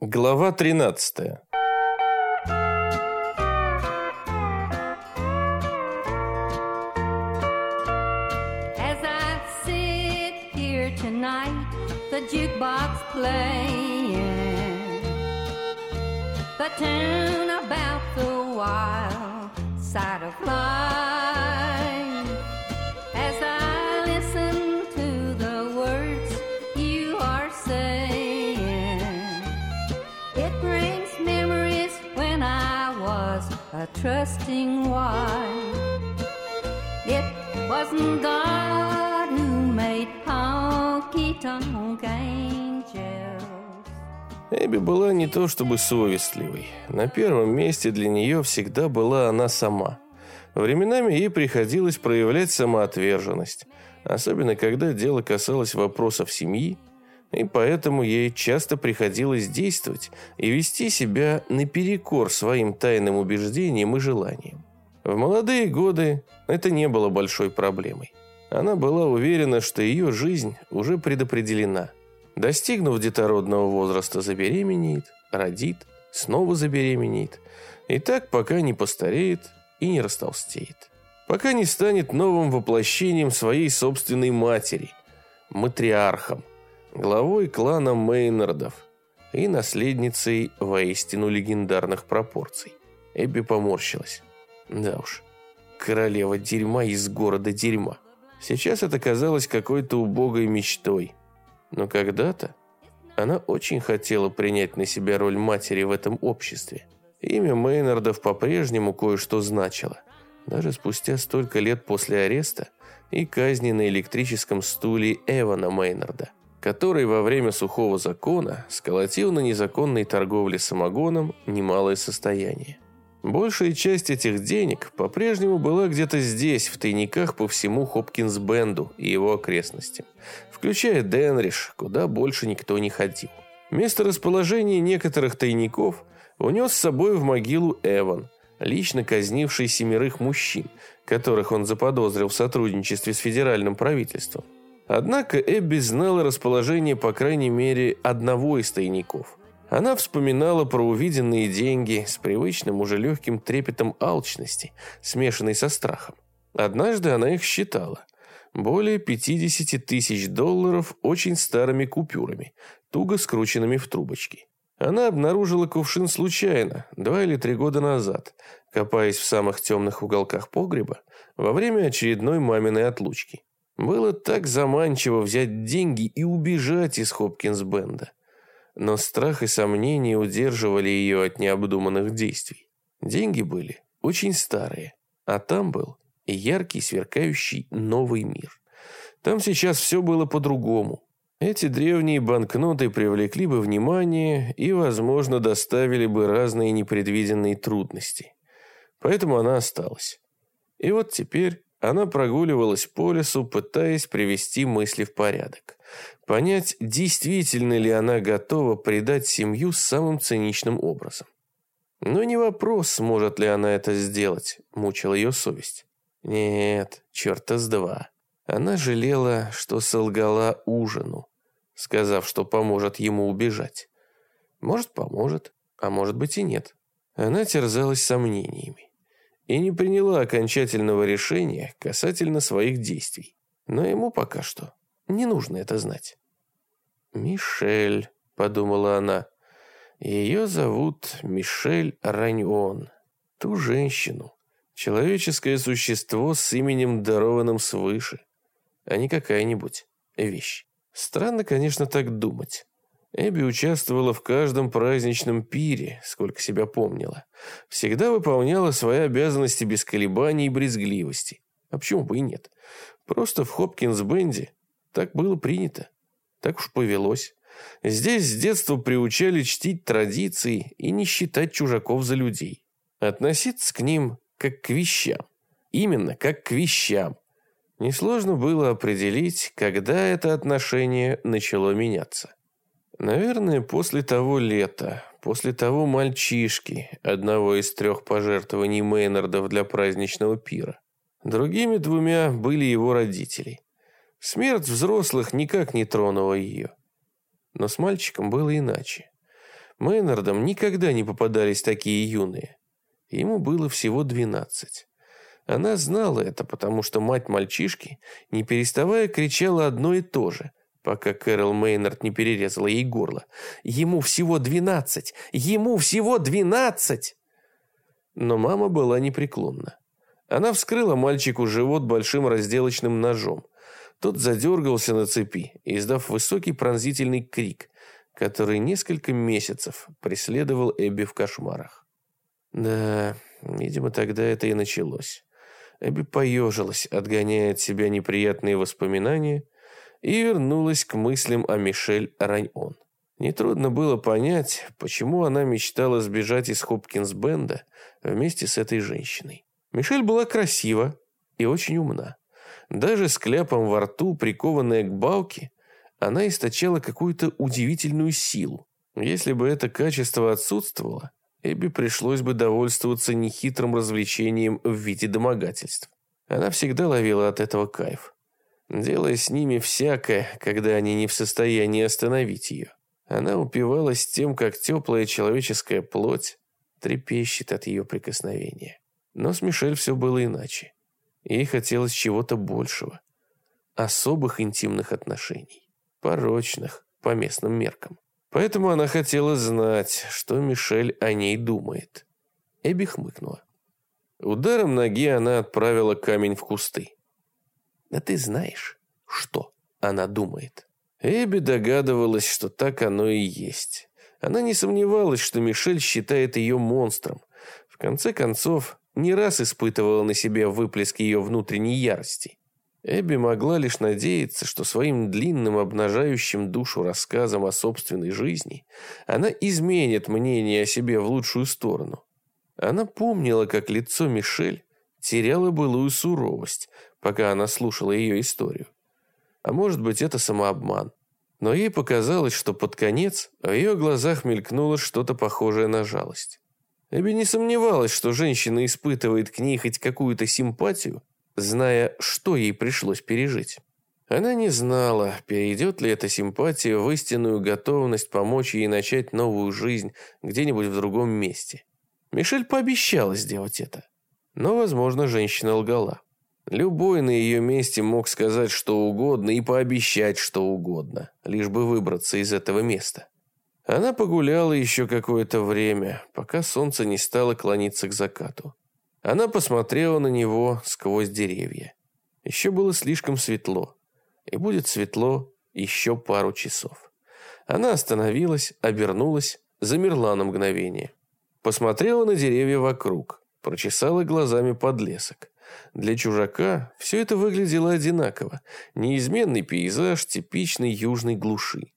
Глава 13. As I sit here tonight, the jukebox playing the tune about the wild side of life. A trusting wife. It wasn't God who made honky tonk angels. Эбби была не то чтобы совестливой. На первом месте для нее всегда была она сама. Временами ей приходилось проявлять самоотверженность, особенно когда дело касалось вопросов семьи, и поэтому ей часто приходилось действовать и вести себя наперекор своим тайным убеждениям и желаниям. В молодые годы это не было большой проблемой. Она была уверена, что ее жизнь уже предопределена. Достигнув детородного возраста, забеременеет, родит, снова забеременеет. И так, пока не постареет и не растолстеет. Пока не станет новым воплощением своей собственной матери, матриархом, главой клана Мейнардов и наследницей воистину легендарных пропорций. Эбби поморщилась. Да уж, королева дерьма из города дерьма. Сейчас это казалось какой-то убогой мечтой. Но когда-то она очень хотела принять на себя роль матери в этом обществе. Имя Мейнардов по-прежнему кое-что значило. Даже спустя столько лет после ареста и казни на электрическом стуле Эвана Мейнарда, который во время сухого закона сколотил на незаконной торговле самогоном немалое состояние. Большая часть этих денег по-прежнему была где-то здесь, в тайниках по всему Хопкинс-Бенду и его окрестностям, включая Денриш, куда больше никто не ходил. Место расположения некоторых тайников унес с собой в могилу Эван, лично казнивший семерых мужчин, которых он заподозрил в сотрудничестве с федеральным правительством. Однако Эбби знала расположение по крайней мере одного из тайников – она вспоминала про увиденные деньги с привычным уже легким трепетом алчности, смешанной со страхом. Однажды она их считала. Более 50 тысяч долларов очень старыми купюрами, туго скрученными в трубочки. Она обнаружила кувшин случайно, два или три года назад, копаясь в самых темных уголках погреба во время очередной маминой отлучки. Было так заманчиво взять деньги и убежать из Хопкинс-бенда но страх и сомнения удерживали ее от необдуманных действий. Деньги были очень старые, а там был яркий, сверкающий новый мир. Там сейчас все было по-другому. Эти древние банкноты привлекли бы внимание и, возможно, доставили бы разные непредвиденные трудности. Поэтому она осталась. И вот теперь она прогуливалась по лесу, пытаясь привести мысли в порядок. Понять, действительно ли она готова предать семью самым циничным образом. Но не вопрос, сможет ли она это сделать, мучила ее совесть. Нет, черта с два. Она жалела, что солгала ужину, сказав, что поможет ему убежать. Может, поможет, а может быть и нет. Она терзалась сомнениями и не приняла окончательного решения касательно своих действий. Но ему пока что не нужно это знать. «Мишель», — подумала она. «Ее зовут Мишель Раньон. Ту женщину. Человеческое существо с именем, дарованным свыше, а не какая-нибудь вещь. Странно, конечно, так думать. Эбби участвовала в каждом праздничном пире, сколько себя помнила. Всегда выполняла свои обязанности без колебаний и брезгливости. А почему бы и нет? Просто в Хопкинс-Бенде так было принято. Так уж повелось. Здесь с детства приучали чтить традиции и не считать чужаков за людей. Относиться к ним как к вещам. Именно как к вещам. Несложно было определить, когда это отношение начало меняться. Наверное, после того лета, после того мальчишки, одного из трех пожертвований Мейнардов для праздничного пира. Другими двумя были его родители. Смерть взрослых никак не тронула ее. Но с мальчиком было иначе. Мейнардам никогда не попадались такие юные. Ему было всего двенадцать. Она знала это, потому что мать мальчишки, не переставая, кричала одно и то же, пока Кэрол Мейнард не перерезала ей горло. «Ему всего двенадцать! Ему всего двенадцать!» Но мама была непреклонна. Она вскрыла мальчику живот большим разделочным ножом. Тот задергался на цепи, издав высокий пронзительный крик, который несколько месяцев преследовал Эбби в кошмарах. Да, видимо, тогда это и началось. Эбби поежилась, отгоняя от себя неприятные воспоминания, и вернулась к мыслям о Мишель Раньон. Нетрудно было понять, почему она мечтала сбежать из Хопкинс-бенда вместе с этой женщиной. Мишель была красива и очень умна. Даже с кляпом во рту, прикованная к балке, она источала какую-то удивительную силу. Если бы это качество отсутствовало, Эбби пришлось бы довольствоваться нехитрым развлечением в виде домогательств. Она всегда ловила от этого кайф, делая с ними всякое, когда они не в состоянии остановить ее. Она упивалась тем, как теплая человеческая плоть трепещет от ее прикосновения. Но с Мишель все было иначе. Ей хотелось чего-то большего. Особых интимных отношений. Порочных, по местным меркам. Поэтому она хотела знать, что Мишель о ней думает. Эбби хмыкнула. Ударом ноги она отправила камень в кусты. «Да ты знаешь, что она думает?» Эбби догадывалась, что так оно и есть. Она не сомневалась, что Мишель считает ее монстром. В конце концов, не раз испытывала на себе выплеск ее внутренней ярости. Эбби могла лишь надеяться, что своим длинным обнажающим душу рассказом о собственной жизни она изменит мнение о себе в лучшую сторону. Она помнила, как лицо Мишель теряло былую суровость, пока она слушала ее историю. А может быть, это самообман. Но ей показалось, что под конец в ее глазах мелькнуло что-то похожее на жалость. Эбби не сомневалась, что женщина испытывает к ней хоть какую-то симпатию, зная, что ей пришлось пережить. Она не знала, перейдет ли эта симпатия в истинную готовность помочь ей начать новую жизнь где-нибудь в другом месте. Мишель пообещала сделать это. Но, возможно, женщина лгала. Любой на ее месте мог сказать что угодно и пообещать что угодно, лишь бы выбраться из этого места. Она погуляла еще какое-то время, пока солнце не стало клониться к закату. Она посмотрела на него сквозь деревья. Еще было слишком светло. И будет светло еще пару часов. Она остановилась, обернулась, замерла на мгновение. Посмотрела на деревья вокруг, прочесала глазами подлесок. Для чужака все это выглядело одинаково. Неизменный пейзаж типичной южной глуши.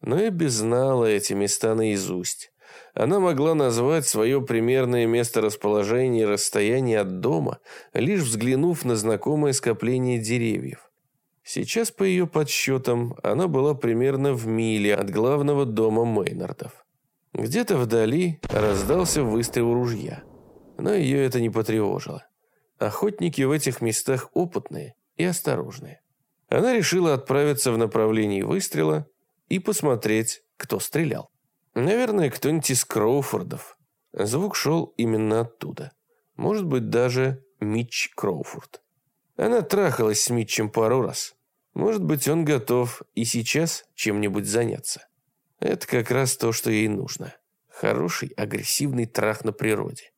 Но Эбби знала эти места наизусть. Она могла назвать свое примерное месторасположение и расстояние от дома, лишь взглянув на знакомое скопление деревьев. Сейчас, по ее подсчетам, она была примерно в миле от главного дома Мейнардов. Где-то вдали раздался выстрел ружья, но ее это не потревожило. Охотники в этих местах опытные и осторожные. Она решила отправиться в направлении выстрела и посмотреть, кто стрелял. Наверное, кто-нибудь из Кроуфордов. Звук шел именно оттуда. Может быть, даже Митч Кроуфорд. Она трахалась с Митчем пару раз. Может быть, он готов и сейчас чем-нибудь заняться. Это как раз то, что ей нужно. Хороший, агрессивный трах на природе.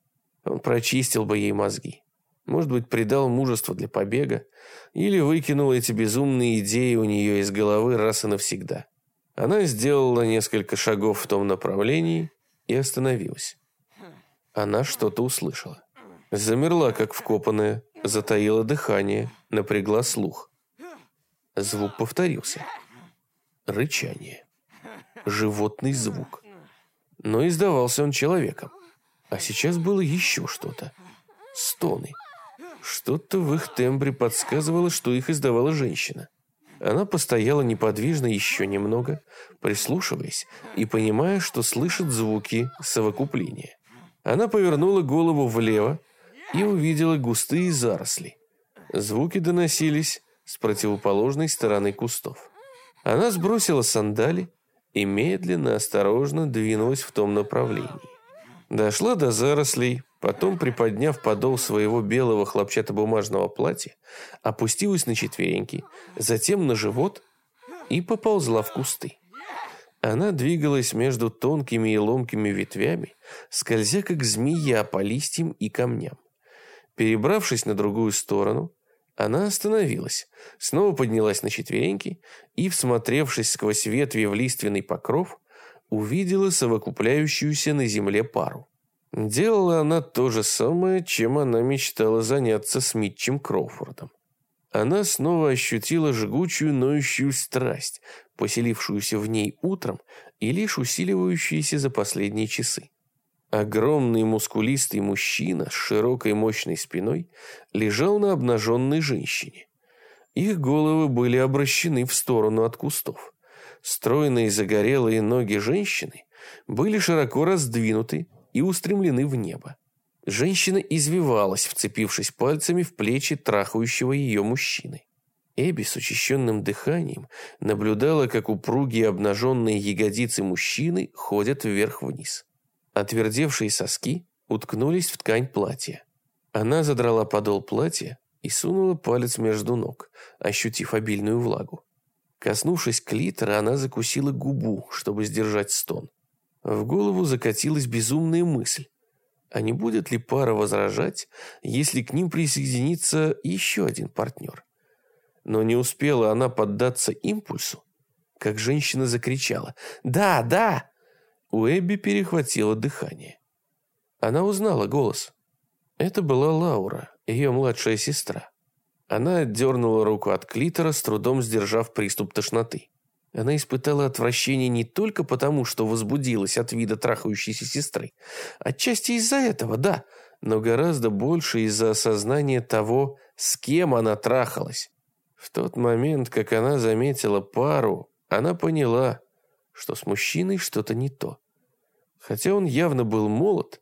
Он прочистил бы ей мозги. Может быть, придал мужество для побега или выкинул эти безумные идеи у нее из головы раз и навсегда. Она сделала несколько шагов в том направлении и остановилась. Она что-то услышала. Замерла, как вкопанная, затаила дыхание, напрягла слух. Звук повторился. Рычание. Животный звук. Но издавался он человеком. А сейчас было еще что-то. Стоны. Что-то в их тембре подсказывало, что их издавала женщина. Она постояла неподвижно еще немного, прислушиваясь и понимая, что слышит звуки совокупления. Она повернула голову влево и увидела густые заросли. Звуки доносились с противоположной стороны кустов. Она сбросила сандали и медленно, осторожно двинулась в том направлении. Дошла до зарослей, потом, приподняв подол своего белого хлопчатобумажного платья, опустилась на четвереньки, затем на живот и поползла в кусты. Она двигалась между тонкими и ломкими ветвями, скользя как змея по листьям и камням. Перебравшись на другую сторону, она остановилась, снова поднялась на четвереньки и, всмотревшись сквозь ветви в лиственный покров, увидела совокупляющуюся на земле пару. Делала она то же самое, чем она мечтала заняться с Митчем Кроуфордом. Она снова ощутила жгучую ноющую страсть, поселившуюся в ней утром и лишь усиливающуюся за последние часы. Огромный мускулистый мужчина с широкой мощной спиной лежал на обнаженной женщине. Их головы были обращены в сторону от кустов. Стройные загорелые ноги женщины были широко раздвинуты и устремлены в небо. Женщина извивалась, вцепившись пальцами в плечи трахающего ее мужчины. Эбби с учащенным дыханием наблюдала, как упругие обнаженные ягодицы мужчины ходят вверх-вниз. Отвердевшие соски уткнулись в ткань платья. Она задрала подол платья и сунула палец между ног, ощутив обильную влагу. Коснувшись клитора, она закусила губу, чтобы сдержать стон. В голову закатилась безумная мысль. А не будет ли пара возражать, если к ним присоединится еще один партнер? Но не успела она поддаться импульсу, как женщина закричала «Да, да!» У Эбби перехватило дыхание. Она узнала голос. Это была Лаура, ее младшая сестра. Она отдернула руку от клитора, с трудом сдержав приступ тошноты. Она испытала отвращение не только потому, что возбудилась от вида трахающейся сестры. Отчасти из-за этого, да, но гораздо больше из-за осознания того, с кем она трахалась. В тот момент, как она заметила пару, она поняла, что с мужчиной что-то не то. Хотя он явно был молод,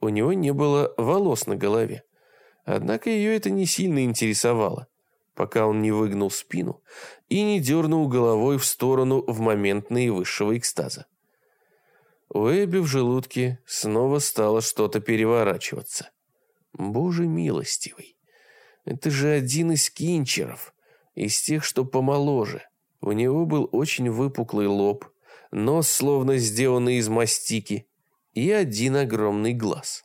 у него не было волос на голове. Однако ее это не сильно интересовало, пока он не выгнул спину и не дернул головой в сторону в момент наивысшего экстаза. У Эбби в желудке снова стало что-то переворачиваться. Боже милостивый, это же один из кинчеров, из тех, что помоложе. У него был очень выпуклый лоб, нос словно сделанный из мастики, и один огромный глаз.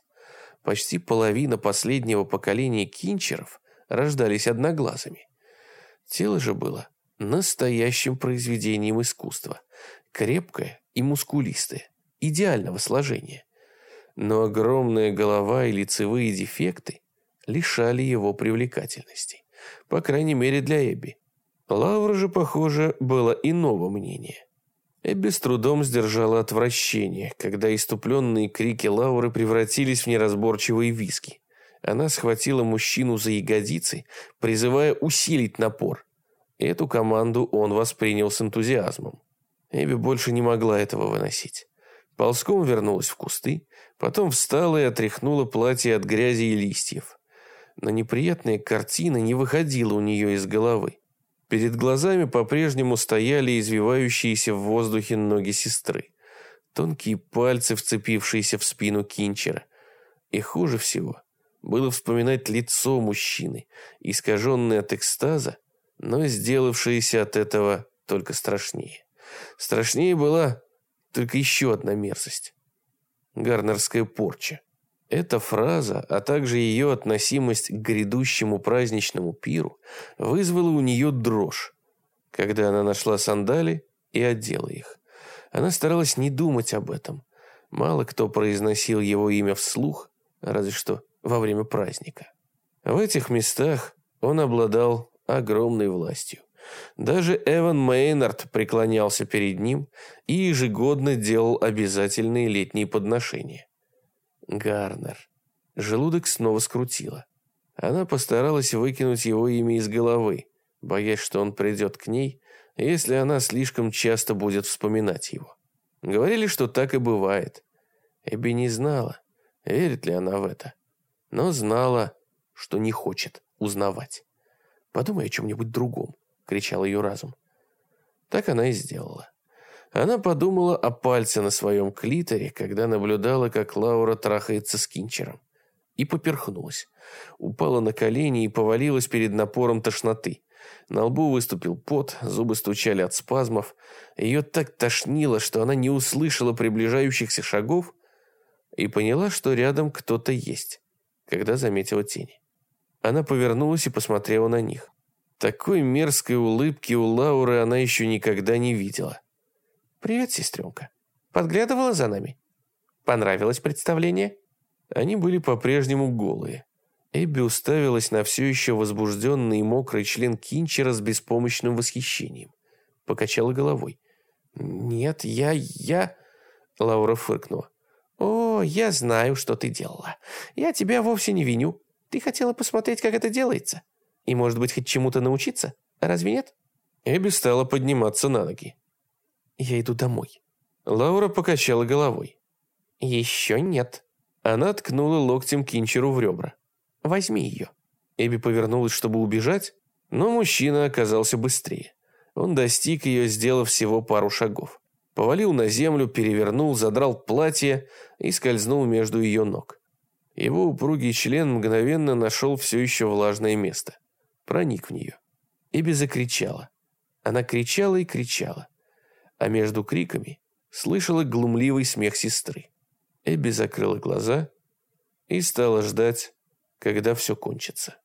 Почти половина последнего поколения кинчеров рождались одноглазыми. Тело же было настоящим произведением искусства, крепкое и мускулистое, идеального сложения. Но огромная голова и лицевые дефекты лишали его привлекательности, по крайней мере для Эбби. Лаура же, похоже, была иного мнения. Эбби с трудом сдержала отвращение, когда иступленные крики Лауры превратились в неразборчивые виски. Она схватила мужчину за ягодицы, призывая усилить напор. Эту команду он воспринял с энтузиазмом. Эбби больше не могла этого выносить. Ползком вернулась в кусты, потом встала и отряхнула платье от грязи и листьев. Но неприятная картина не выходила у нее из головы. Перед глазами по-прежнему стояли извивающиеся в воздухе ноги сестры. Тонкие пальцы, вцепившиеся в спину Кинчера. И хуже всего было вспоминать лицо мужчины, искаженное от экстаза, но сделавшееся от этого только страшнее. Страшнее была только еще одна мерзость. Гарнерская порча. Эта фраза, а также ее относимость к грядущему праздничному пиру вызвала у нее дрожь, когда она нашла сандали и одела их. Она старалась не думать об этом. Мало кто произносил его имя вслух, разве что во время праздника. В этих местах он обладал огромной властью. Даже Эван Мейнард преклонялся перед ним и ежегодно делал обязательные летние подношения. Гарнер. Желудок снова скрутило. Она постаралась выкинуть его имя из головы, боясь, что он придет к ней, если она слишком часто будет вспоминать его. Говорили, что так и бывает. Эбби не знала, верит ли она в это, но знала, что не хочет узнавать. «Подумай о чем-нибудь другом», — кричал ее разум. Так она и сделала. Она подумала о пальце на своем клиторе, когда наблюдала, как Лаура трахается с Кинчером. И поперхнулась. Упала на колени и повалилась перед напором тошноты. На лбу выступил пот, зубы стучали от спазмов. Ее так тошнило, что она не услышала приближающихся шагов и поняла, что рядом кто-то есть, когда заметила тени. Она повернулась и посмотрела на них. Такой мерзкой улыбки у Лауры она еще никогда не видела. «Привет, сестренка. Подглядывала за нами? Понравилось представление?» Они были по-прежнему голые. Эбби уставилась на все еще возбужденный и мокрый член Кинчера с беспомощным восхищением. Покачала головой. «Нет, я... я...» Лаура фыркнула. «О, я знаю, что ты делала. Я тебя вовсе не виню. Ты хотела посмотреть, как это делается. И, может быть, хоть чему-то научиться? Разве нет?» Эбби стала подниматься на ноги. «Я иду домой». Лаура покачала головой. «Еще нет». Она ткнула локтем Кинчеру в ребра. «Возьми ее». Эбби повернулась, чтобы убежать, но мужчина оказался быстрее. Он достиг ее, сделав всего пару шагов. Повалил на землю, перевернул, задрал платье и скользнул между ее ног. Его упругий член мгновенно нашел все еще влажное место. Проник в нее. Эбби закричала. Она кричала и кричала. А между криками слышала глумливый смех сестры. Эбби закрыла глаза и стала ждать, когда все кончится.